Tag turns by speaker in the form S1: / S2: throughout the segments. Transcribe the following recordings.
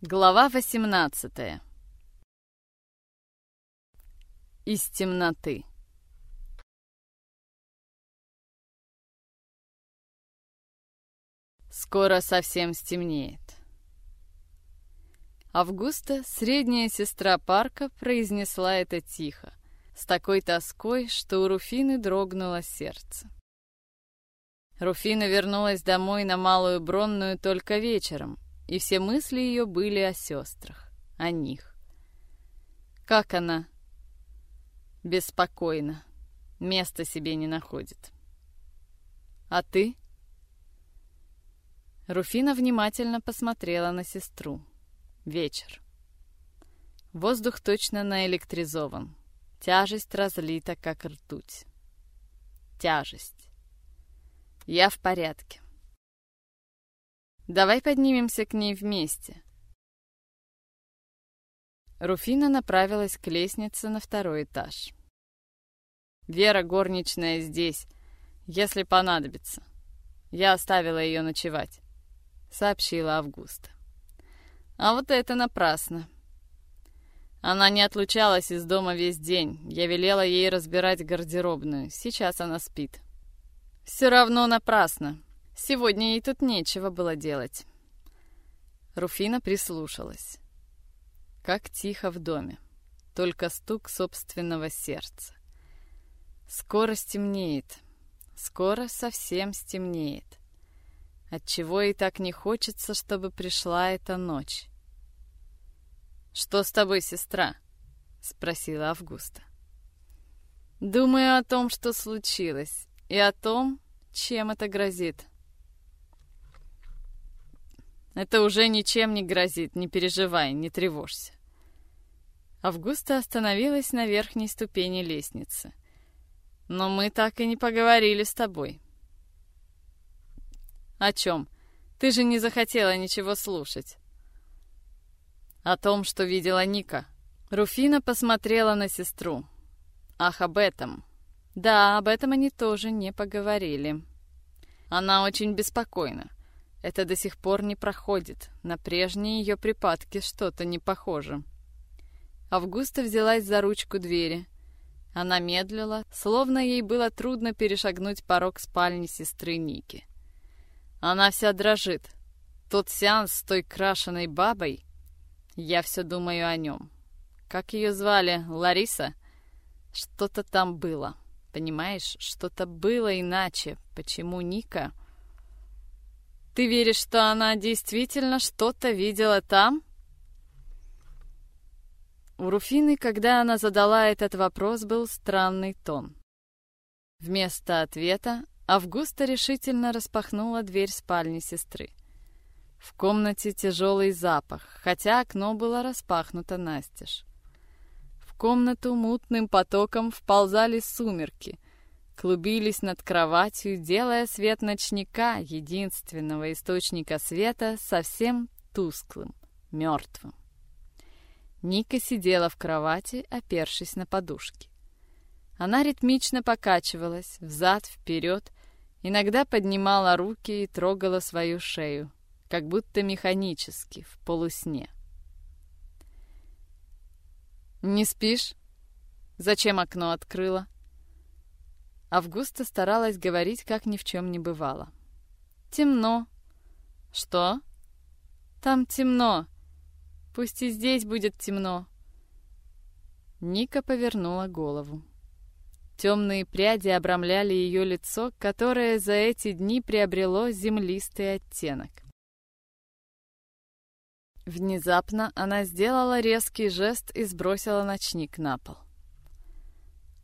S1: Глава 18 Из темноты Скоро совсем стемнеет. Августа, средняя сестра парка, произнесла это тихо, с такой тоской, что у Руфины дрогнуло сердце. Руфина вернулась домой на Малую Бронную только вечером, и все мысли ее были о сестрах, о них. Как она? Беспокойно. Места себе не находит. А ты? Руфина внимательно посмотрела на сестру. Вечер. Воздух точно наэлектризован. Тяжесть разлита, как ртуть. Тяжесть. Я в порядке. Давай поднимемся к ней вместе. Руфина направилась к лестнице на второй этаж. Вера горничная здесь, если понадобится. Я оставила ее ночевать, сообщила Августа. А вот это напрасно. Она не отлучалась из дома весь день. Я велела ей разбирать гардеробную. Сейчас она спит. Все равно напрасно. Сегодня ей тут нечего было делать. Руфина прислушалась. Как тихо в доме. Только стук собственного сердца. Скоро стемнеет. Скоро совсем стемнеет. Отчего и так не хочется, чтобы пришла эта ночь. «Что с тобой, сестра?» — спросила Августа. «Думаю о том, что случилось, и о том, чем это грозит». Это уже ничем не грозит, не переживай, не тревожься. Августа остановилась на верхней ступени лестницы. Но мы так и не поговорили с тобой. О чем? Ты же не захотела ничего слушать. О том, что видела Ника. Руфина посмотрела на сестру. Ах, об этом. Да, об этом они тоже не поговорили. Она очень беспокойна. Это до сих пор не проходит. На прежние ее припадки что-то не похоже. Августа взялась за ручку двери. Она медлила, словно ей было трудно перешагнуть порог спальни сестры Ники. Она вся дрожит. Тот сеанс с той крашеной бабой, я все думаю о нем. Как ее звали? Лариса? Что-то там было. Понимаешь, что-то было иначе. Почему Ника... Ты веришь, что она действительно что-то видела там? У Руфины, когда она задала этот вопрос, был странный тон. Вместо ответа Августа решительно распахнула дверь спальни сестры. В комнате тяжелый запах, хотя окно было распахнуто настежь. В комнату мутным потоком вползали сумерки — клубились над кроватью, делая свет ночника, единственного источника света, совсем тусклым, мертвым. Ника сидела в кровати, опершись на подушки. Она ритмично покачивалась, взад-вперед, иногда поднимала руки и трогала свою шею, как будто механически, в полусне. «Не спишь? Зачем окно открыла?» Августа старалась говорить, как ни в чем не бывало. «Темно». «Что?» «Там темно. Пусть и здесь будет темно». Ника повернула голову. Темные пряди обрамляли ее лицо, которое за эти дни приобрело землистый оттенок. Внезапно она сделала резкий жест и сбросила ночник на пол.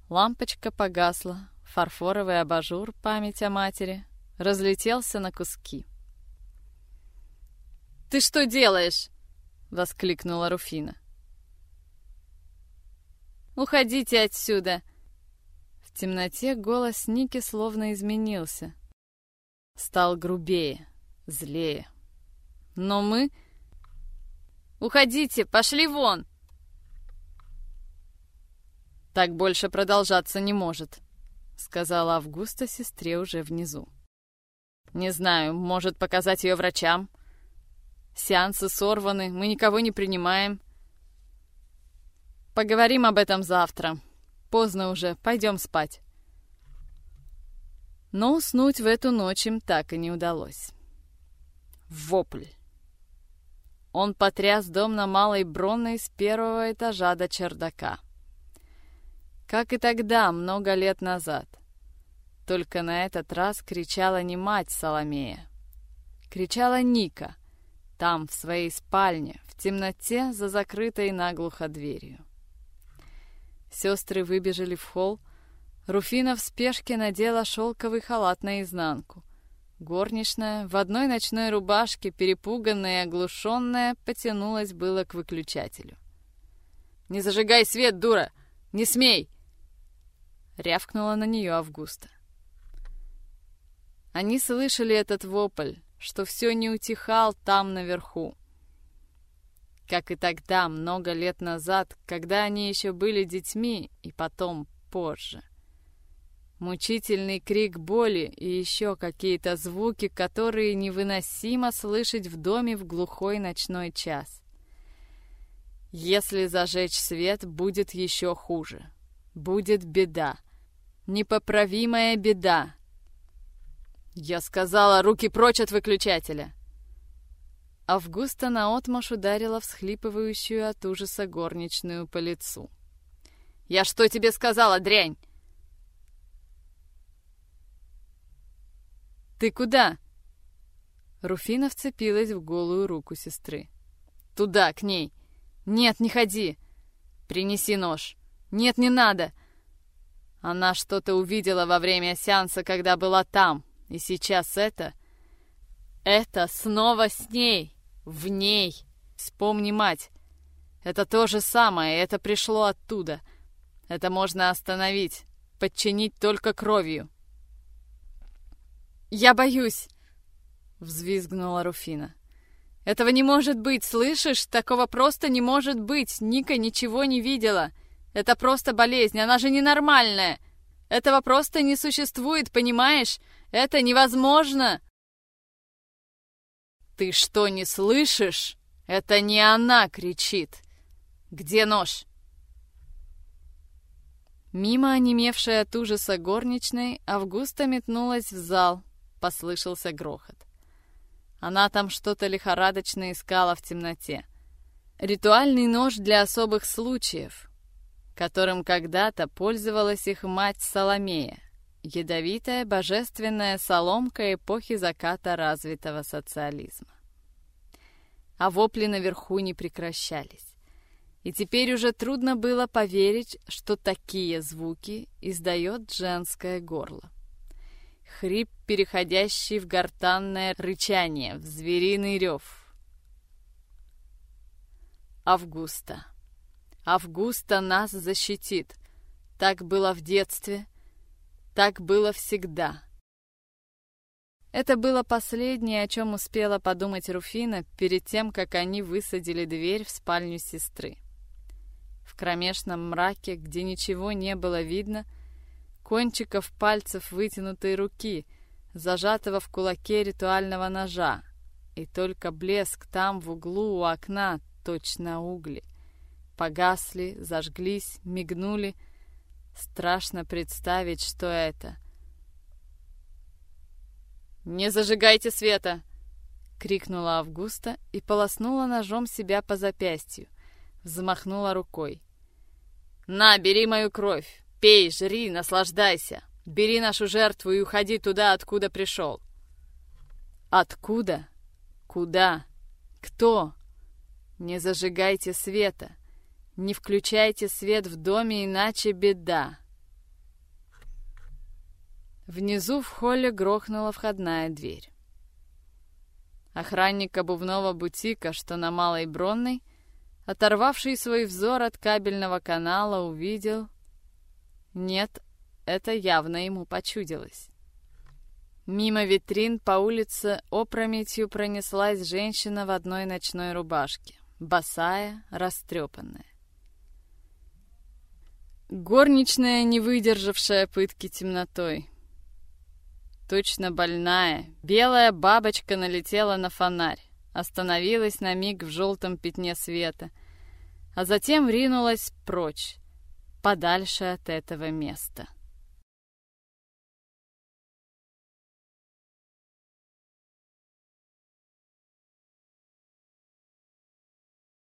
S1: Лампочка погасла, Фарфоровый абажур, память о матери, разлетелся на куски. «Ты что делаешь?» — воскликнула Руфина. «Уходите отсюда!» В темноте голос Ники словно изменился. Стал грубее, злее. «Но мы...» «Уходите! Пошли вон!» «Так больше продолжаться не может», — сказала Августа сестре уже внизу. «Не знаю, может показать ее врачам?» Сеансы сорваны, мы никого не принимаем. Поговорим об этом завтра. Поздно уже, пойдем спать. Но уснуть в эту ночь им так и не удалось. Вопль. Он потряс дом на Малой Бронной с первого этажа до чердака. Как и тогда, много лет назад. Только на этот раз кричала не мать Соломея. Кричала Ника, там, в своей спальне, в темноте за закрытой наглухо дверью. Сестры выбежали в холл, Руфина в спешке надела шелковый халат наизнанку. Горничная в одной ночной рубашке, перепуганная и оглушенная, потянулась было к выключателю. «Не зажигай свет, дура! Не смей!» Рявкнула на нее Августа. Они слышали этот вопль, что все не утихал там наверху. Как и тогда, много лет назад, когда они еще были детьми, и потом позже. Мучительный крик боли и еще какие-то звуки, которые невыносимо слышать в доме в глухой ночной час. Если зажечь свет, будет еще хуже. Будет беда. Непоправимая беда. Я сказала, руки прочь от выключателя. Августа наотмашь ударила всхлипывающую от ужаса горничную по лицу. «Я что тебе сказала, дрянь?» «Ты куда?» Руфина вцепилась в голую руку сестры. «Туда, к ней!» «Нет, не ходи!» «Принеси нож!» «Нет, не надо!» Она что-то увидела во время сеанса, когда была там, и сейчас это... Это снова с ней, в ней. Вспомни, мать. Это то же самое, это пришло оттуда. Это можно остановить, подчинить только кровью. «Я боюсь!» — взвизгнула Руфина. «Этого не может быть, слышишь? Такого просто не может быть! Ника ничего не видела! Это просто болезнь, она же ненормальная! Этого просто не существует, понимаешь? Это невозможно!» «Ты что, не слышишь? Это не она кричит! Где нож?» Мимо онемевшей от ужаса горничной Августа метнулась в зал, послышался грохот. Она там что-то лихорадочно искала в темноте. Ритуальный нож для особых случаев, которым когда-то пользовалась их мать Соломея, ядовитая божественная соломка эпохи заката развитого социализма. А вопли наверху не прекращались. И теперь уже трудно было поверить, что такие звуки издает женское горло хрип, переходящий в гортанное рычание, в звериный рев. Августа. Августа нас защитит. Так было в детстве, так было всегда. Это было последнее, о чем успела подумать Руфина перед тем, как они высадили дверь в спальню сестры. В кромешном мраке, где ничего не было видно, кончиков пальцев вытянутой руки, зажатого в кулаке ритуального ножа, и только блеск там в углу у окна, точно угли. Погасли, зажглись, мигнули. Страшно представить, что это. «Не зажигайте света!» — крикнула Августа и полоснула ножом себя по запястью. Взмахнула рукой. «На, бери мою кровь! Пей, жри, наслаждайся. Бери нашу жертву и уходи туда, откуда пришел. Откуда? Куда? Кто? Не зажигайте света. Не включайте свет в доме, иначе беда. Внизу в холле грохнула входная дверь. Охранник обувного бутика, что на Малой Бронной, оторвавший свой взор от кабельного канала, увидел, нет, это явно ему почудилось. Мимо витрин по улице опрометью пронеслась женщина в одной ночной рубашке, босая, растрепанная. Горничная, не выдержавшая пытки темнотой. Точно больная, белая бабочка налетела на фонарь, остановилась на миг в желтом пятне света, а затем ринулась прочь, подальше от этого места.